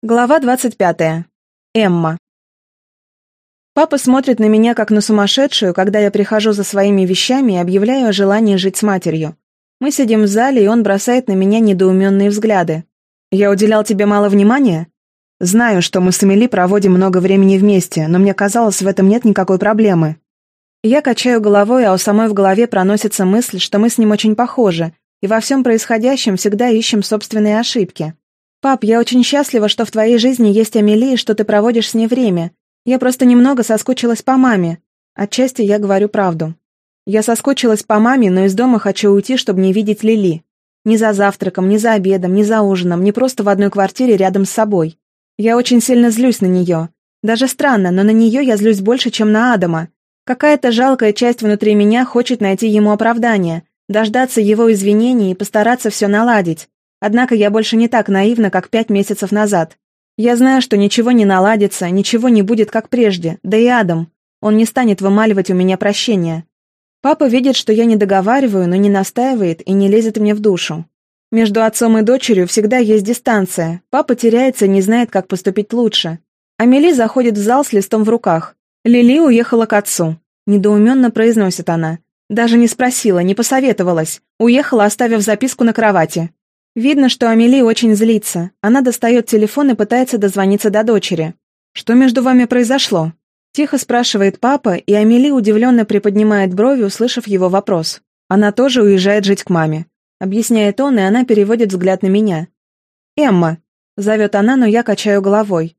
Глава 25. Эмма. Папа смотрит на меня как на сумасшедшую, когда я прихожу за своими вещами и объявляю о желании жить с матерью. Мы сидим в зале, и он бросает на меня недоуменные взгляды. «Я уделял тебе мало внимания?» «Знаю, что мы с Эмили проводим много времени вместе, но мне казалось, в этом нет никакой проблемы». Я качаю головой, а у самой в голове проносится мысль, что мы с ним очень похожи, и во всем происходящем всегда ищем собственные ошибки. «Пап, я очень счастлива, что в твоей жизни есть Амели и что ты проводишь с ней время. Я просто немного соскучилась по маме. Отчасти я говорю правду. Я соскучилась по маме, но из дома хочу уйти, чтобы не видеть Лили. Ни за завтраком, ни за обедом, ни за ужином, ни просто в одной квартире рядом с собой. Я очень сильно злюсь на нее. Даже странно, но на нее я злюсь больше, чем на Адама. Какая-то жалкая часть внутри меня хочет найти ему оправдание, дождаться его извинений и постараться все наладить. Однако я больше не так наивна, как пять месяцев назад. Я знаю, что ничего не наладится, ничего не будет как прежде, да и Адам. Он не станет вымаливать у меня прощения. Папа видит, что я не договариваю, но не настаивает и не лезет мне в душу. Между отцом и дочерью всегда есть дистанция. Папа теряется и не знает, как поступить лучше. Амели заходит в зал с листом в руках. Лили уехала к отцу. Недоуменно произносит она. Даже не спросила, не посоветовалась. Уехала, оставив записку на кровати. Видно, что Амели очень злится. Она достает телефон и пытается дозвониться до дочери. «Что между вами произошло?» Тихо спрашивает папа, и Амели удивленно приподнимает брови, услышав его вопрос. Она тоже уезжает жить к маме. Объясняет он, и она переводит взгляд на меня. «Эмма», — зовет она, но я качаю головой.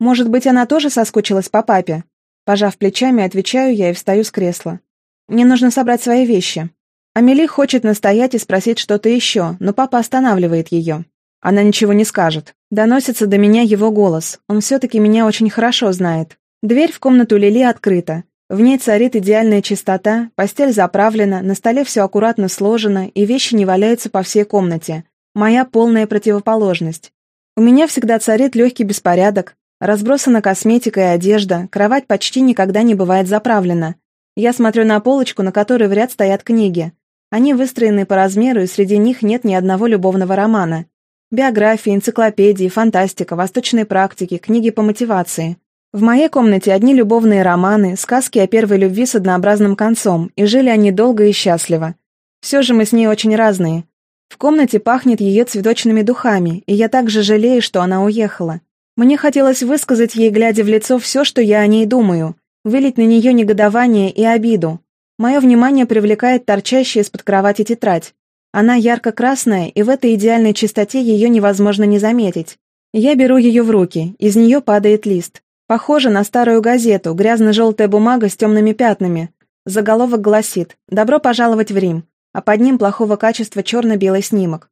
«Может быть, она тоже соскучилась по папе?» Пожав плечами, отвечаю я и встаю с кресла. «Мне нужно собрать свои вещи». Амели хочет настоять и спросить что-то еще, но папа останавливает ее. Она ничего не скажет. Доносится до меня его голос. Он все-таки меня очень хорошо знает. Дверь в комнату Лили открыта. В ней царит идеальная чистота, постель заправлена, на столе все аккуратно сложено, и вещи не валяются по всей комнате. Моя полная противоположность. У меня всегда царит легкий беспорядок, разбросана косметика и одежда, кровать почти никогда не бывает заправлена. Я смотрю на полочку, на которой в ряд стоят книги. Они выстроены по размеру, и среди них нет ни одного любовного романа. Биографии, энциклопедии, фантастика, восточные практики, книги по мотивации. В моей комнате одни любовные романы, сказки о первой любви с однообразным концом, и жили они долго и счастливо. Все же мы с ней очень разные. В комнате пахнет ее цветочными духами, и я также жалею, что она уехала. Мне хотелось высказать ей, глядя в лицо, все, что я о ней думаю, вылить на нее негодование и обиду, Мое внимание привлекает торчащая из-под кровати тетрадь. Она ярко-красная, и в этой идеальной чистоте ее невозможно не заметить. Я беру ее в руки, из нее падает лист. Похоже на старую газету, грязно-желтая бумага с темными пятнами. Заголовок гласит «Добро пожаловать в Рим», а под ним плохого качества черно-белый снимок.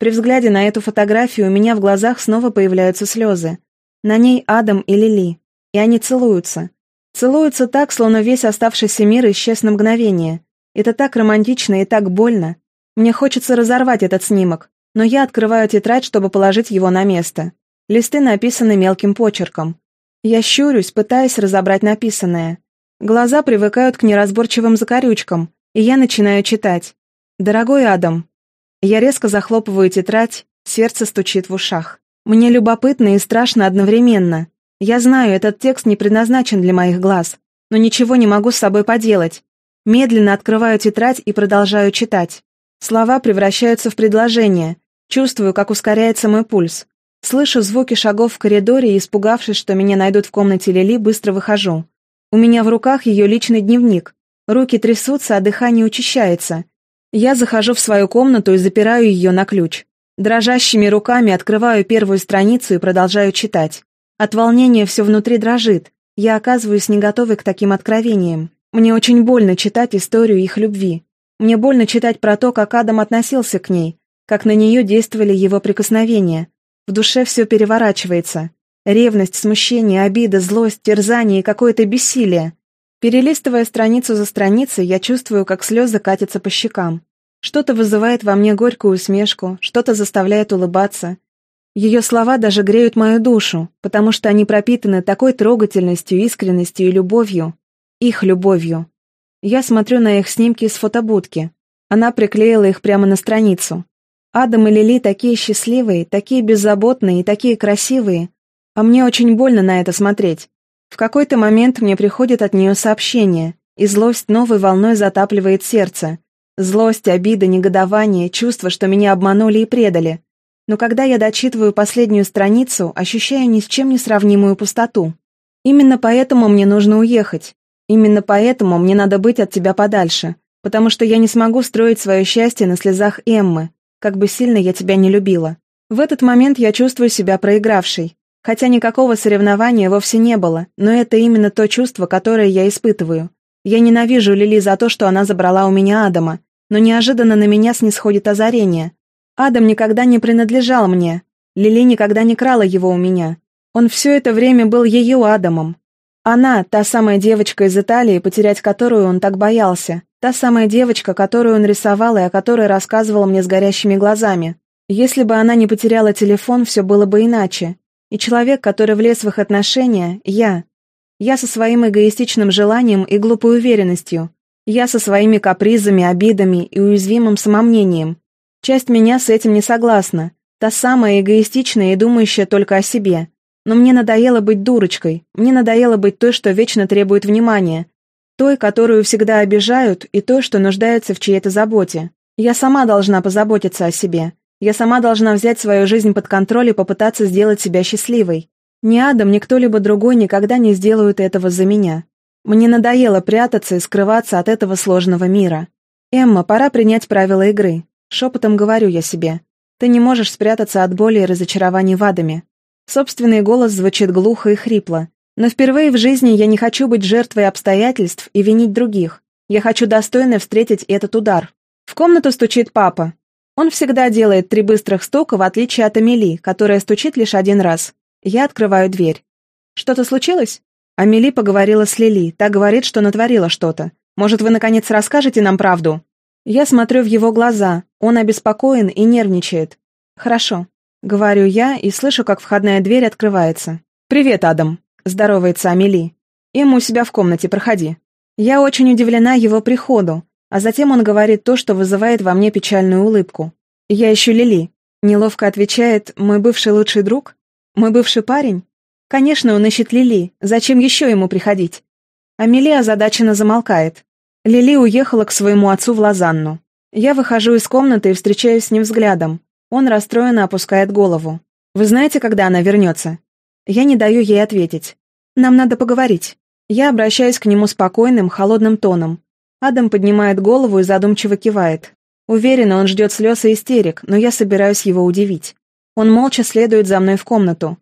При взгляде на эту фотографию у меня в глазах снова появляются слезы. На ней Адам и Лили. И они целуются. Целуются так, словно весь оставшийся мир исчез на мгновение. Это так романтично и так больно. Мне хочется разорвать этот снимок, но я открываю тетрадь, чтобы положить его на место. Листы написаны мелким почерком. Я щурюсь, пытаясь разобрать написанное. Глаза привыкают к неразборчивым закорючкам, и я начинаю читать. «Дорогой Адам». Я резко захлопываю тетрадь, сердце стучит в ушах. Мне любопытно и страшно одновременно. Я знаю, этот текст не предназначен для моих глаз, но ничего не могу с собой поделать. Медленно открываю тетрадь и продолжаю читать. Слова превращаются в предложения. Чувствую, как ускоряется мой пульс. Слышу звуки шагов в коридоре и, испугавшись, что меня найдут в комнате Лили, быстро выхожу. У меня в руках ее личный дневник. Руки трясутся, а дыхание учащается. Я захожу в свою комнату и запираю ее на ключ. Дрожащими руками открываю первую страницу и продолжаю читать. От волнения все внутри дрожит. Я оказываюсь не готовой к таким откровениям. Мне очень больно читать историю их любви. Мне больно читать про то, как Адам относился к ней, как на нее действовали его прикосновения. В душе все переворачивается. Ревность, смущение, обида, злость, терзание и какое-то бессилие. Перелистывая страницу за страницей, я чувствую, как слезы катятся по щекам. Что-то вызывает во мне горькую усмешку, что-то заставляет улыбаться, ее слова даже греют мою душу, потому что они пропитаны такой трогательностью, искренностью и любовью. Их любовью. Я смотрю на их снимки из фотобудки. Она приклеила их прямо на страницу. Адам и Лили такие счастливые, такие беззаботные и такие красивые. А мне очень больно на это смотреть. В какой-то момент мне приходит от нее сообщение, и злость новой волной затапливает сердце. Злость, обида, негодование, чувство, что меня обманули и предали. Но когда я дочитываю последнюю страницу, ощущаю ни с чем не сравнимую пустоту. Именно поэтому мне нужно уехать. Именно поэтому мне надо быть от тебя подальше, потому что я не смогу строить свое счастье на слезах Эммы, как бы сильно я тебя не любила. В этот момент я чувствую себя проигравшей. Хотя никакого соревнования вовсе не было, но это именно то чувство, которое я испытываю. Я ненавижу Лили за то, что она забрала у меня Адама, но неожиданно на меня снисходит озарение. Адам никогда не принадлежал мне. Лили никогда не крала его у меня. Он все это время был ее Адамом. Она, та самая девочка из Италии, потерять которую он так боялся. Та самая девочка, которую он рисовал и о которой рассказывал мне с горящими глазами. Если бы она не потеряла телефон, все было бы иначе. И человек, который влез в их отношения, я. Я со своим эгоистичным желанием и глупой уверенностью. Я со своими капризами, обидами и уязвимым самомнением. Часть меня с этим не согласна. Та самая эгоистичная и думающая только о себе. Но мне надоело быть дурочкой. Мне надоело быть той, что вечно требует внимания, той, которую всегда обижают, и той, что нуждается в чьей-то заботе. Я сама должна позаботиться о себе. Я сама должна взять свою жизнь под контроль и попытаться сделать себя счастливой. Ни Адам, ни кто-либо другой никогда не сделают этого за меня. Мне надоело прятаться и скрываться от этого сложного мира. «Эмма, пора принять правила игры», — шепотом говорю я себе. «Ты не можешь спрятаться от боли и разочарований в Адаме». Собственный голос звучит глухо и хрипло, но впервые в жизни я не хочу быть жертвой обстоятельств и винить других. Я хочу достойно встретить этот удар. В комнату стучит папа. Он всегда делает три быстрых стука, в отличие от Амели, которая стучит лишь один раз. Я открываю дверь. «Что-то случилось?» Амели поговорила с Лили. Та говорит, что натворила что-то. «Может, вы, наконец, расскажете нам правду?» Я смотрю в его глаза. Он обеспокоен и нервничает. «Хорошо», — говорю я и слышу, как входная дверь открывается. «Привет, Адам», Здоровается Амели. «Им у себя в комнате, проходи». Я очень удивлена его приходу, а затем он говорит то, что вызывает во мне печальную улыбку. «Я ищу Лили», — неловко отвечает «мой бывший лучший друг». «Мой бывший парень?» «Конечно, он ищет Лили. Зачем еще ему приходить?» Амели озадаченно замолкает. Лили уехала к своему отцу в Лозанну. Я выхожу из комнаты и встречаюсь с ним взглядом. Он расстроенно опускает голову. «Вы знаете, когда она вернется?» Я не даю ей ответить. «Нам надо поговорить». Я обращаюсь к нему спокойным, холодным тоном. Адам поднимает голову и задумчиво кивает. Уверена, он ждет слез и истерик, но я собираюсь его удивить. Он молча следует за мной в комнату.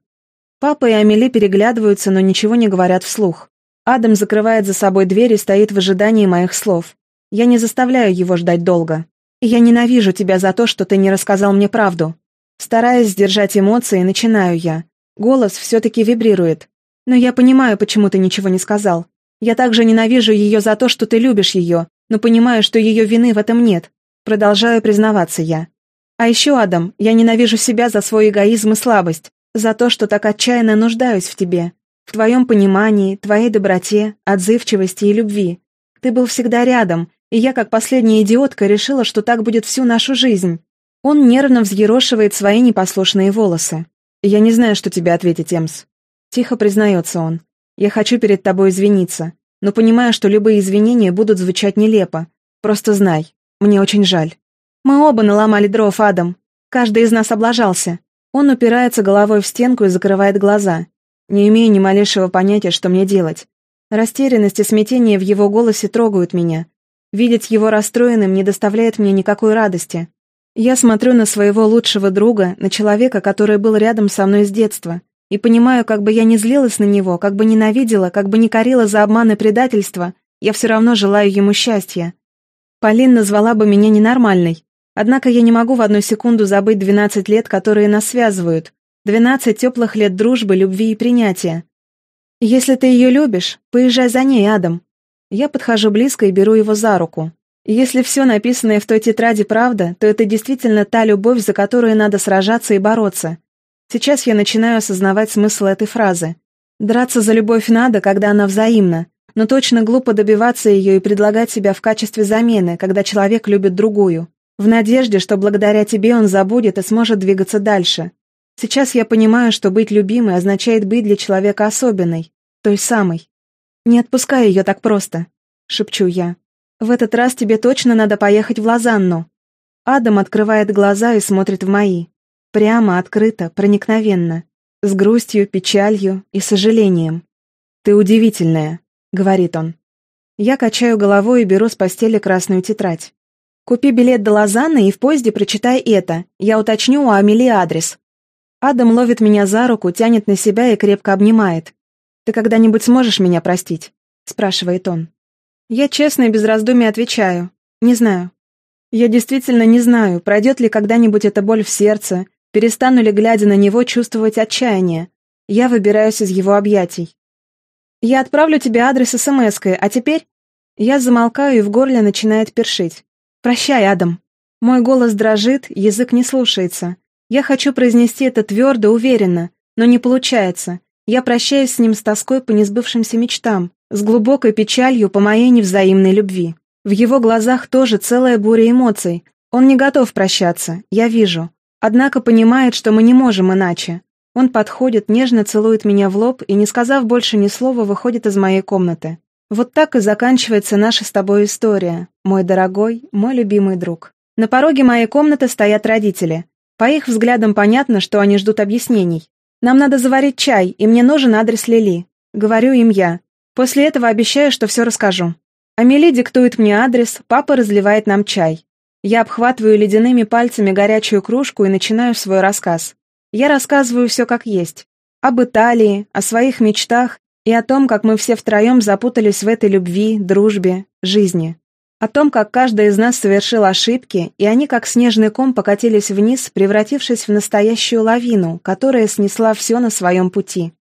Папа и Амели переглядываются, но ничего не говорят вслух. Адам закрывает за собой дверь и стоит в ожидании моих слов. Я не заставляю его ждать долго. Я ненавижу тебя за то, что ты не рассказал мне правду. Стараясь сдержать эмоции, начинаю я. Голос все-таки вибрирует. Но я понимаю, почему ты ничего не сказал. Я также ненавижу ее за то, что ты любишь ее, но понимаю, что ее вины в этом нет. Продолжаю признаваться я. А еще, Адам, я ненавижу себя за свой эгоизм и слабость, за то, что так отчаянно нуждаюсь в тебе, в твоем понимании, твоей доброте, отзывчивости и любви. Ты был всегда рядом, и я, как последняя идиотка, решила, что так будет всю нашу жизнь. Он нервно взъерошивает свои непослушные волосы. «Я не знаю, что тебе ответить, Эмс». Тихо признается он. «Я хочу перед тобой извиниться, но понимаю, что любые извинения будут звучать нелепо. Просто знай, мне очень жаль. Мы оба наломали дров, Адам. Каждый из нас облажался». Он упирается головой в стенку и закрывает глаза. Не имею ни малейшего понятия, что мне делать. Растерянность и смятение в его голосе трогают меня. Видеть его расстроенным не доставляет мне никакой радости. Я смотрю на своего лучшего друга, на человека, который был рядом со мной с детства, и понимаю, как бы я ни злилась на него, как бы ненавидела, как бы не корила за обман и предательство, я все равно желаю ему счастья. Полин назвала бы меня ненормальной, однако я не могу в одну секунду забыть 12 лет, которые нас связывают, 12 теплых лет дружбы, любви и принятия. Если ты ее любишь, поезжай за ней, Адам. Я подхожу близко и беру его за руку. Если все написанное в той тетради правда, то это действительно та любовь, за которую надо сражаться и бороться. Сейчас я начинаю осознавать смысл этой фразы. Драться за любовь надо, когда она взаимна, но точно глупо добиваться ее и предлагать себя в качестве замены, когда человек любит другую. В надежде, что благодаря тебе он забудет и сможет двигаться дальше. Сейчас я понимаю, что быть любимой означает быть для человека особенной, той самой. Не отпускай ее так просто, шепчу я. В этот раз тебе точно надо поехать в Лозанну. Адам открывает глаза и смотрит в мои. Прямо, открыто, проникновенно. С грустью, печалью и сожалением. «Ты удивительная», — говорит он. Я качаю головой и беру с постели красную тетрадь. «Купи билет до Лозанны и в поезде прочитай это. Я уточню у Амели адрес». Адам ловит меня за руку, тянет на себя и крепко обнимает. «Ты когда-нибудь сможешь меня простить?» — спрашивает он. Я честно и без раздумий отвечаю. Не знаю. Я действительно не знаю, пройдет ли когда-нибудь эта боль в сердце, перестану ли, глядя на него, чувствовать отчаяние. Я выбираюсь из его объятий. Я отправлю тебе адрес смс-кой, а теперь... Я замолкаю, и в горле начинает першить. «Прощай, Адам». Мой голос дрожит, язык не слушается. Я хочу произнести это твердо, уверенно, но не получается. Я прощаюсь с ним с тоской по несбывшимся мечтам, с глубокой печалью по моей невзаимной любви. В его глазах тоже целая буря эмоций. Он не готов прощаться, я вижу. Однако понимает, что мы не можем иначе. Он подходит, нежно целует меня в лоб и, не сказав больше ни слова, выходит из моей комнаты. Вот так и заканчивается наша с тобой история, мой дорогой, мой любимый друг. На пороге моей комнаты стоят родители. По их взглядам понятно, что они ждут объяснений. Нам надо заварить чай, и мне нужен адрес Лили. Говорю им я. После этого обещаю, что все расскажу. Амели диктует мне адрес, папа разливает нам чай. Я обхватываю ледяными пальцами горячую кружку и начинаю свой рассказ. Я рассказываю все как есть. Об Италии, о своих мечтах и о том, как мы все втроем запутались в этой любви, дружбе, жизни. О том, как каждый из нас совершил ошибки, и они как снежный ком покатились вниз, превратившись в настоящую лавину, которая снесла все на своем пути.